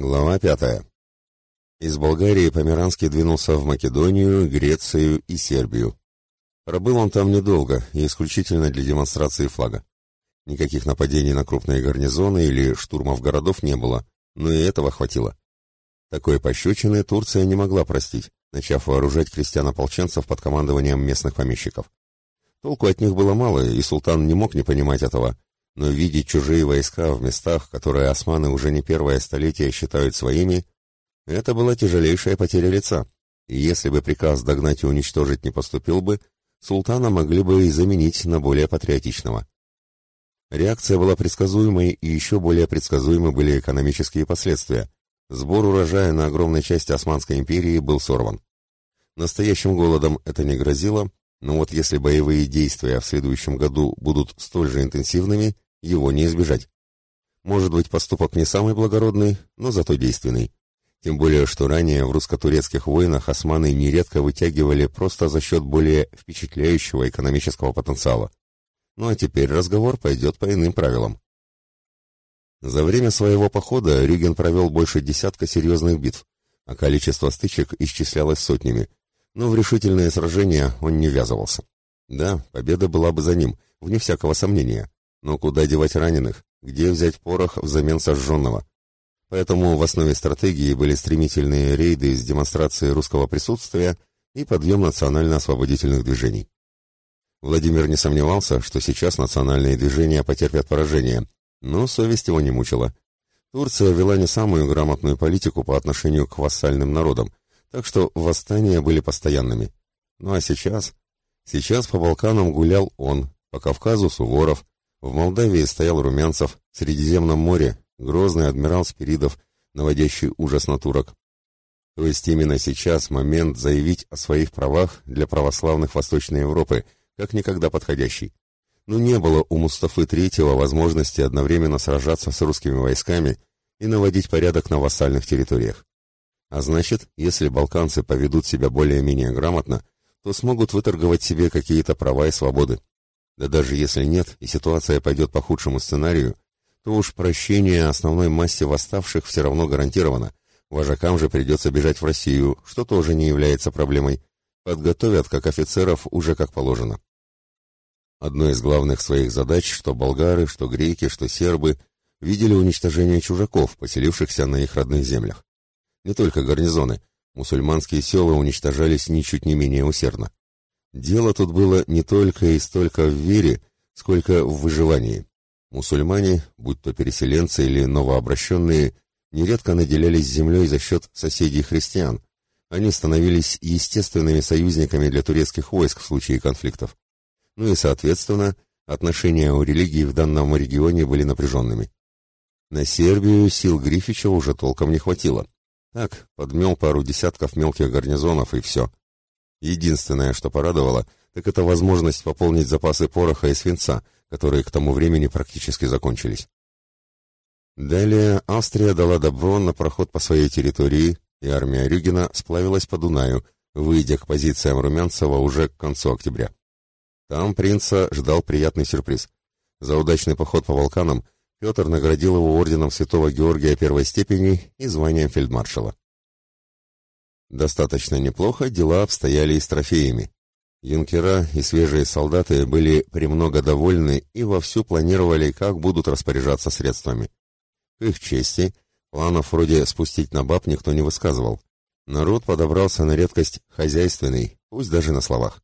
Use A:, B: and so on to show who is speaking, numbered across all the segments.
A: Глава пятая. Из Болгарии Померанский двинулся в Македонию, Грецию и Сербию. Пробыл он там недолго и исключительно для демонстрации флага. Никаких нападений на крупные гарнизоны или штурмов городов не было, но и этого хватило. Такой пощечины Турция не могла простить, начав вооружать крестьян-ополченцев под командованием местных помещиков. Толку от них было мало, и султан не мог не понимать этого, но видеть чужие войска в местах, которые османы уже не первое столетие считают своими, это была тяжелейшая потеря лица. И если бы приказ догнать и уничтожить не поступил бы, султана могли бы и заменить на более патриотичного. Реакция была предсказуемой, и еще более предсказуемы были экономические последствия. Сбор урожая на огромной части Османской империи был сорван. Настоящим голодом это не грозило, но вот если боевые действия в следующем году будут столь же интенсивными, его не избежать. Может быть, поступок не самый благородный, но зато действенный. Тем более, что ранее в русско-турецких войнах османы нередко вытягивали просто за счет более впечатляющего экономического потенциала. Ну а теперь разговор пойдет по иным правилам. За время своего похода Рюген провел больше десятка серьезных битв, а количество стычек исчислялось сотнями, но в решительные сражения он не ввязывался. Да, победа была бы за ним, вне всякого сомнения. Но куда девать раненых? Где взять порох взамен сожженного? Поэтому в основе стратегии были стремительные рейды с демонстрацией русского присутствия и подъем национально-освободительных движений. Владимир не сомневался, что сейчас национальные движения потерпят поражение, но совесть его не мучила. Турция вела не самую грамотную политику по отношению к вассальным народам, так что восстания были постоянными. Ну а сейчас? Сейчас по Балканам гулял он, по Кавказу Суворов, в Молдавии стоял Румянцев, в Средиземном море грозный адмирал Спиридов, наводящий ужас на турок. То есть именно сейчас момент заявить о своих правах для православных Восточной Европы, как никогда подходящий. Но не было у Мустафы Третьего возможности одновременно сражаться с русскими войсками и наводить порядок на вассальных территориях. А значит, если балканцы поведут себя более-менее грамотно, то смогут выторговать себе какие-то права и свободы. Да даже если нет, и ситуация пойдет по худшему сценарию, то уж прощение основной массе восставших все равно гарантировано. Вожакам же придется бежать в Россию, что тоже не является проблемой. Подготовят как офицеров уже как положено. Одной из главных своих задач, что болгары, что греки, что сербы, видели уничтожение чужаков, поселившихся на их родных землях. Не только гарнизоны, мусульманские села уничтожались ничуть не менее усердно. Дело тут было не только и столько в вере, сколько в выживании. Мусульмане, будь то переселенцы или новообращенные, нередко наделялись землей за счет соседей христиан. Они становились естественными союзниками для турецких войск в случае конфликтов. Ну и, соответственно, отношения у религии в данном регионе были напряженными. На Сербию сил Грифича уже толком не хватило. Так, подмел пару десятков мелких гарнизонов и все. Единственное, что порадовало, так это возможность пополнить запасы пороха и свинца, которые к тому времени практически закончились. Далее Австрия дала добро на проход по своей территории, и армия Рюгена сплавилась по Дунаю, выйдя к позициям Румянцева уже к концу октября. Там принца ждал приятный сюрприз. За удачный поход по Балканам Петр наградил его орденом Святого Георгия первой степени и званием фельдмаршала. Достаточно неплохо дела обстояли и с трофеями. Юнкера и свежие солдаты были премного довольны и вовсю планировали, как будут распоряжаться средствами. К их чести, планов вроде спустить на баб никто не высказывал. Народ подобрался на редкость хозяйственный, пусть даже на словах.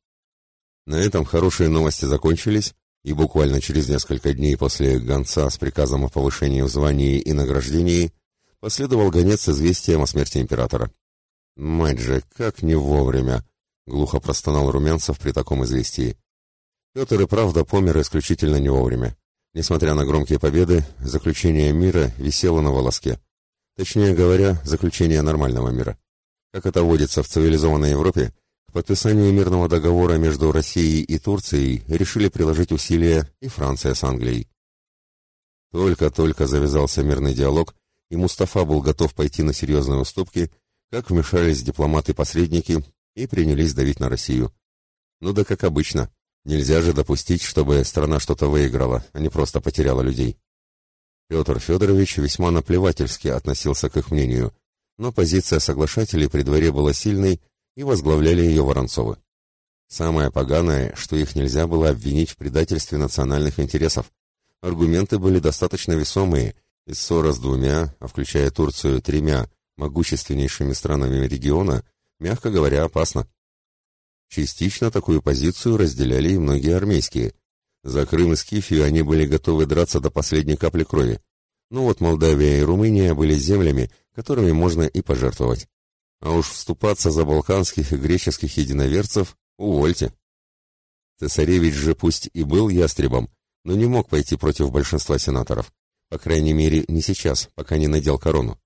A: На этом хорошие новости закончились, и буквально через несколько дней после гонца с приказом о повышении в звании и награждении последовал гонец с известием о смерти императора. «Мать же, как не вовремя!» — глухо простонал Румянцев при таком известии. Петр и правда помер исключительно не вовремя. Несмотря на громкие победы, заключение мира висело на волоске. Точнее говоря, заключение нормального мира. Как это водится в цивилизованной Европе, к подписанию мирного договора между Россией и Турцией решили приложить усилия и Франция с Англией. Только-только завязался мирный диалог, и Мустафа был готов пойти на серьезные уступки – как вмешались дипломаты-посредники и принялись давить на Россию. Ну да как обычно, нельзя же допустить, чтобы страна что-то выиграла, а не просто потеряла людей. Петр Федорович весьма наплевательски относился к их мнению, но позиция соглашателей при дворе была сильной, и возглавляли ее Воронцовы. Самое поганое, что их нельзя было обвинить в предательстве национальных интересов. Аргументы были достаточно весомые, и ссора с двумя, а включая Турцию тремя, могущественнейшими странами региона, мягко говоря, опасно. Частично такую позицию разделяли и многие армейские. За Крым и Скифию они были готовы драться до последней капли крови. Ну вот Молдавия и Румыния были землями, которыми можно и пожертвовать. А уж вступаться за балканских и греческих единоверцев увольте. Цесаревич же пусть и был ястребом, но не мог пойти против большинства сенаторов. По крайней мере, не сейчас, пока не надел корону.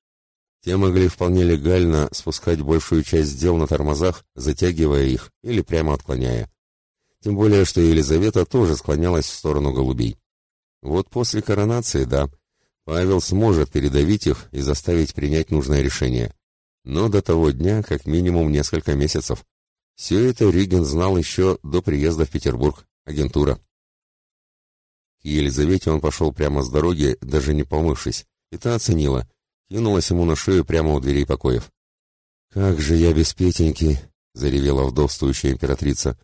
A: Те могли вполне легально спускать большую часть дел на тормозах, затягивая их или прямо отклоняя. Тем более, что Елизавета тоже склонялась в сторону голубей. Вот после коронации, да, Павел сможет передавить их и заставить принять нужное решение. Но до того дня как минимум несколько месяцев. Все это Риген знал еще до приезда в Петербург, агентура. К Елизавете он пошел прямо с дороги, даже не помывшись, и та оценила, кинулась ему на шею прямо у дверей покоев. «Как же я без Петеньки!» — заревела вдовствующая императрица.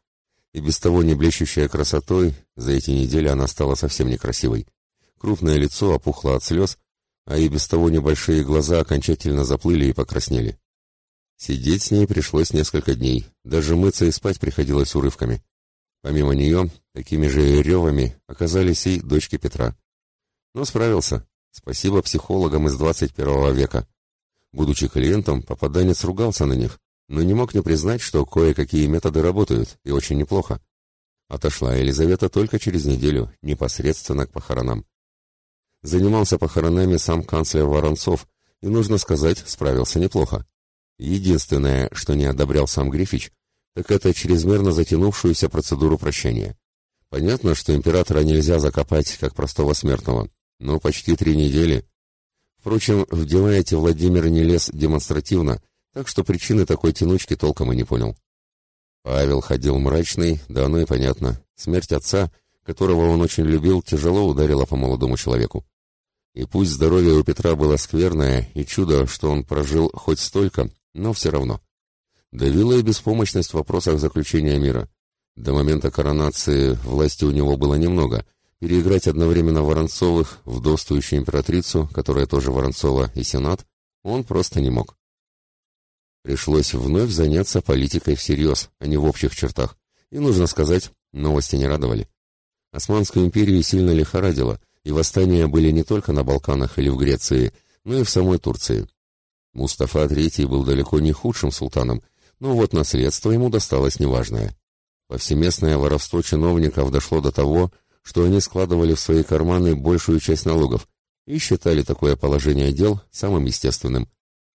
A: И без того не блещущая красотой, за эти недели она стала совсем некрасивой. Крупное лицо опухло от слез, а и без того небольшие глаза окончательно заплыли и покраснели. Сидеть с ней пришлось несколько дней, даже мыться и спать приходилось урывками. Помимо нее, такими же ревами оказались и дочки Петра. Но справился. Спасибо психологам из 21 века. Будучи клиентом, попаданец ругался на них, но не мог не признать, что кое-какие методы работают, и очень неплохо. Отошла Елизавета только через неделю, непосредственно к похоронам. Занимался похоронами сам канцлер Воронцов, и, нужно сказать, справился неплохо. Единственное, что не одобрял сам Грифич, так это чрезмерно затянувшуюся процедуру прощения. Понятно, что императора нельзя закопать как простого смертного, но почти три недели. Впрочем, в дела эти Владимир не лез демонстративно, так что причины такой тянучки толком и не понял. Павел ходил мрачный, да оно и понятно. Смерть отца, которого он очень любил, тяжело ударила по молодому человеку. И пусть здоровье у Петра было скверное, и чудо, что он прожил хоть столько, но все равно. Давила и беспомощность в вопросах заключения мира. До момента коронации власти у него было немного. Переиграть одновременно Воронцовых, вдовствующую императрицу, которая тоже Воронцова, и Сенат, он просто не мог. Пришлось вновь заняться политикой всерьез, а не в общих чертах. И, нужно сказать, новости не радовали. Османскую империю сильно лихорадило, и восстания были не только на Балканах или в Греции, но и в самой Турции. Мустафа III был далеко не худшим султаном, но вот наследство ему досталось неважное. Повсеместное воровство чиновников дошло до того, что они складывали в свои карманы большую часть налогов и считали такое положение дел самым естественным.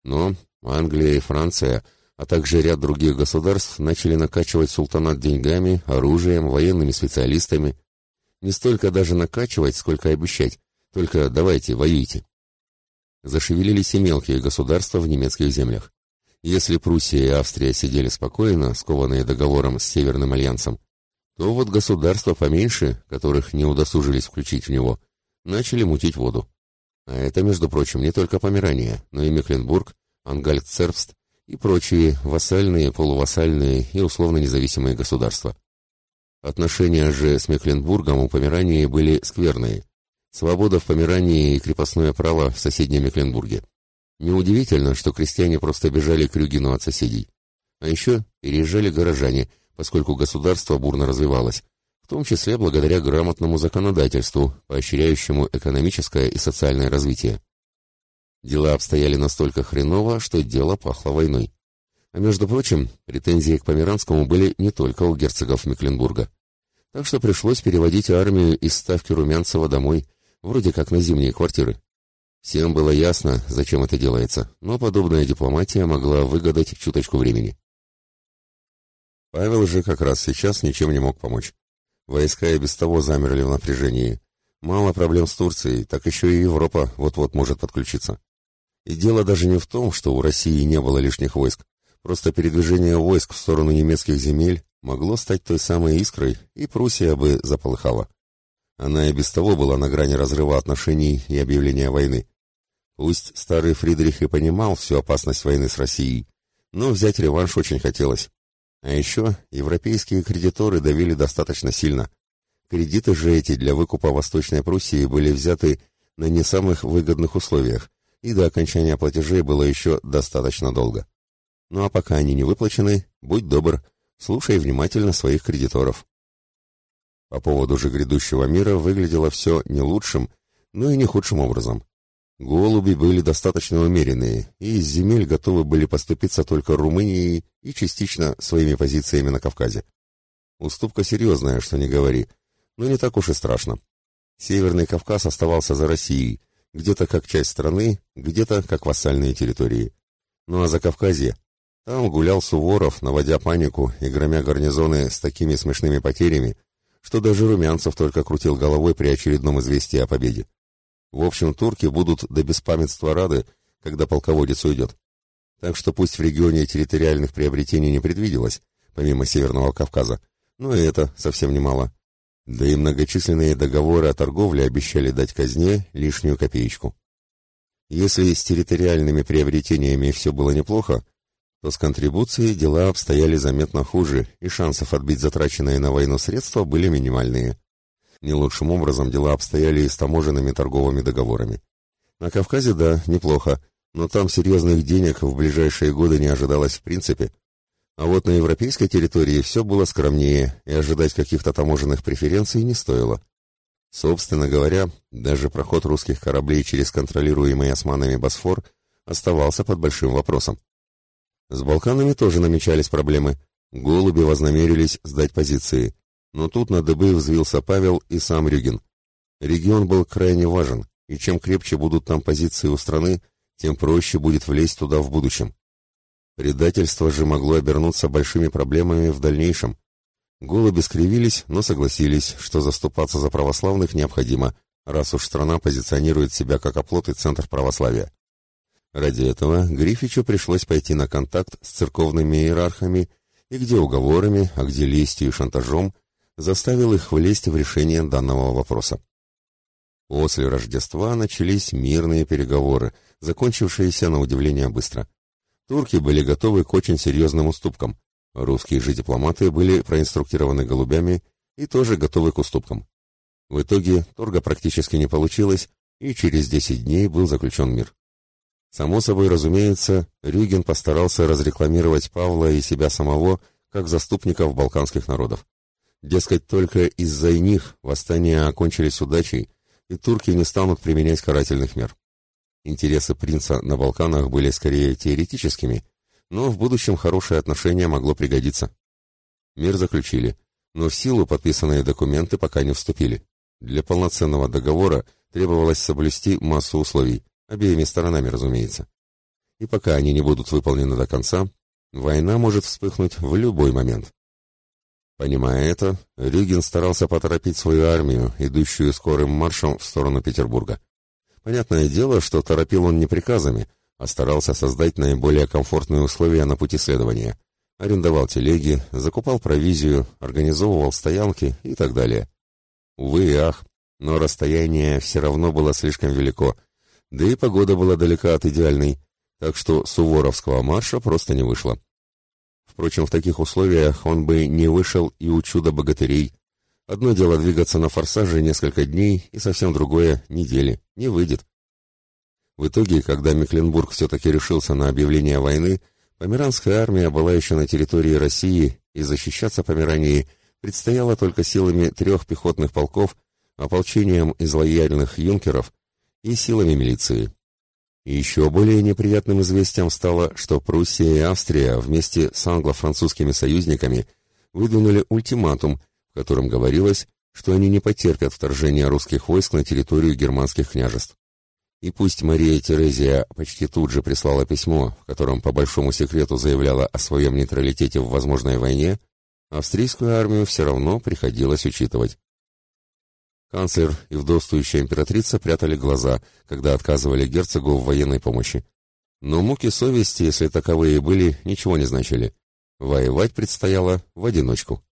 A: Но Англия и Франция, а также ряд других государств начали накачивать султанат деньгами, оружием, военными специалистами. Не столько даже накачивать, сколько обещать. Только давайте, воюйте зашевелились и мелкие государства в немецких землях. Если Пруссия и Австрия сидели спокойно, скованные договором с Северным альянсом, то вот государства поменьше, которых не удосужились включить в него, начали мутить воду. А это, между прочим, не только Померания, но и Мекленбург, Ангальцербст и прочие вассальные, полувассальные и условно независимые государства. Отношения же с Мекленбургом у Померании были скверные, Свобода в Померании и крепостное право в соседнем Мекленбурге. Неудивительно, что крестьяне просто бежали к Рюгину от соседей. А еще переезжали горожане, поскольку государство бурно развивалось, в том числе благодаря грамотному законодательству, поощряющему экономическое и социальное развитие. Дела обстояли настолько хреново, что дело пахло войной. А между прочим, претензии к Померанскому были не только у герцогов Мекленбурга. Так что пришлось переводить армию из ставки Румянцева домой – вроде как на зимние квартиры. Всем было ясно, зачем это делается, но подобная дипломатия могла выгадать чуточку времени. Павел же как раз сейчас ничем не мог помочь. Войска и без того замерли в напряжении. Мало проблем с Турцией, так еще и Европа вот-вот может подключиться. И дело даже не в том, что у России не было лишних войск. Просто передвижение войск в сторону немецких земель могло стать той самой искрой, и Пруссия бы заполыхала. Она и без того была на грани разрыва отношений и объявления войны. Пусть старый Фридрих и понимал всю опасность войны с Россией, но взять реванш очень хотелось. А еще европейские кредиторы давили достаточно сильно. Кредиты же эти для выкупа Восточной Пруссии были взяты на не самых выгодных условиях, и до окончания платежей было еще достаточно долго. Ну а пока они не выплачены, будь добр, слушай внимательно своих кредиторов. По поводу же грядущего мира выглядело все не лучшим, но и не худшим образом. Голуби были достаточно умеренные, и из земель готовы были поступиться только Румынией и частично своими позициями на Кавказе. Уступка серьезная, что не говори, но не так уж и страшно. Северный Кавказ оставался за Россией, где-то как часть страны, где-то как вассальные территории. Ну а за Кавказье? Там гулял Суворов, наводя панику и громя гарнизоны с такими смешными потерями, что даже Румянцев только крутил головой при очередном известии о победе. В общем, турки будут до беспамятства рады, когда полководец уйдет. Так что пусть в регионе территориальных приобретений не предвиделось, помимо Северного Кавказа, но и это совсем немало. Да и многочисленные договоры о торговле обещали дать казне лишнюю копеечку. Если с территориальными приобретениями все было неплохо, то с контрибуцией дела обстояли заметно хуже, и шансов отбить затраченные на войну средства были минимальные. Не лучшим образом дела обстояли и с таможенными торговыми договорами. На Кавказе, да, неплохо, но там серьезных денег в ближайшие годы не ожидалось в принципе, а вот на европейской территории все было скромнее, и ожидать каких-то таможенных преференций не стоило. Собственно говоря, даже проход русских кораблей через контролируемый османами Босфор оставался под большим вопросом. С Балканами тоже намечались проблемы. Голуби вознамерились сдать позиции. Но тут на дыбы взвился Павел и сам Рюгин. Регион был крайне важен, и чем крепче будут там позиции у страны, тем проще будет влезть туда в будущем. Предательство же могло обернуться большими проблемами в дальнейшем. Голуби скривились, но согласились, что заступаться за православных необходимо, раз уж страна позиционирует себя как оплот и центр православия. Ради этого Грифичу пришлось пойти на контакт с церковными иерархами и где уговорами, а где лестью и шантажом заставил их влезть в решение данного вопроса. После Рождества начались мирные переговоры, закончившиеся на удивление быстро. Турки были готовы к очень серьезным уступкам. Русские же дипломаты были проинструктированы голубями и тоже готовы к уступкам. В итоге торга практически не получилось, и через 10 дней был заключен мир. Само собой разумеется, Рюген постарался разрекламировать Павла и себя самого как заступников балканских народов. Дескать, только из-за них восстания окончились удачей, и турки не станут применять карательных мер. Интересы принца на Балканах были скорее теоретическими, но в будущем хорошее отношение могло пригодиться. Мир заключили, но в силу подписанные документы пока не вступили. Для полноценного договора требовалось соблюсти массу условий, обеими сторонами, разумеется. И пока они не будут выполнены до конца, война может вспыхнуть в любой момент. Понимая это, Рюгин старался поторопить свою армию, идущую скорым маршем в сторону Петербурга. Понятное дело, что торопил он не приказами, а старался создать наиболее комфортные условия на пути следования. Арендовал телеги, закупал провизию, организовывал стоянки и так далее. Увы и ах, но расстояние все равно было слишком велико, да и погода была далека от идеальной, так что суворовского марша просто не вышло. Впрочем, в таких условиях он бы не вышел и у чуда-богатырей, Одно дело двигаться на форсаже несколько дней, и совсем другое — недели. Не выйдет. В итоге, когда Мекленбург все-таки решился на объявление войны, Померанская армия была еще на территории России, и защищаться Померании предстояло только силами трех пехотных полков, ополчением из лояльных юнкеров и силами милиции. Еще более неприятным известием стало, что Пруссия и Австрия вместе с англо-французскими союзниками выдвинули ультиматум, в котором говорилось, что они не потерпят вторжения русских войск на территорию германских княжеств. И пусть Мария Терезия почти тут же прислала письмо, в котором по большому секрету заявляла о своем нейтралитете в возможной войне, австрийскую армию все равно приходилось учитывать. Канцлер и вдовствующая императрица прятали глаза, когда отказывали герцогу в военной помощи. Но муки совести, если таковые были, ничего не значили. Воевать предстояло в одиночку.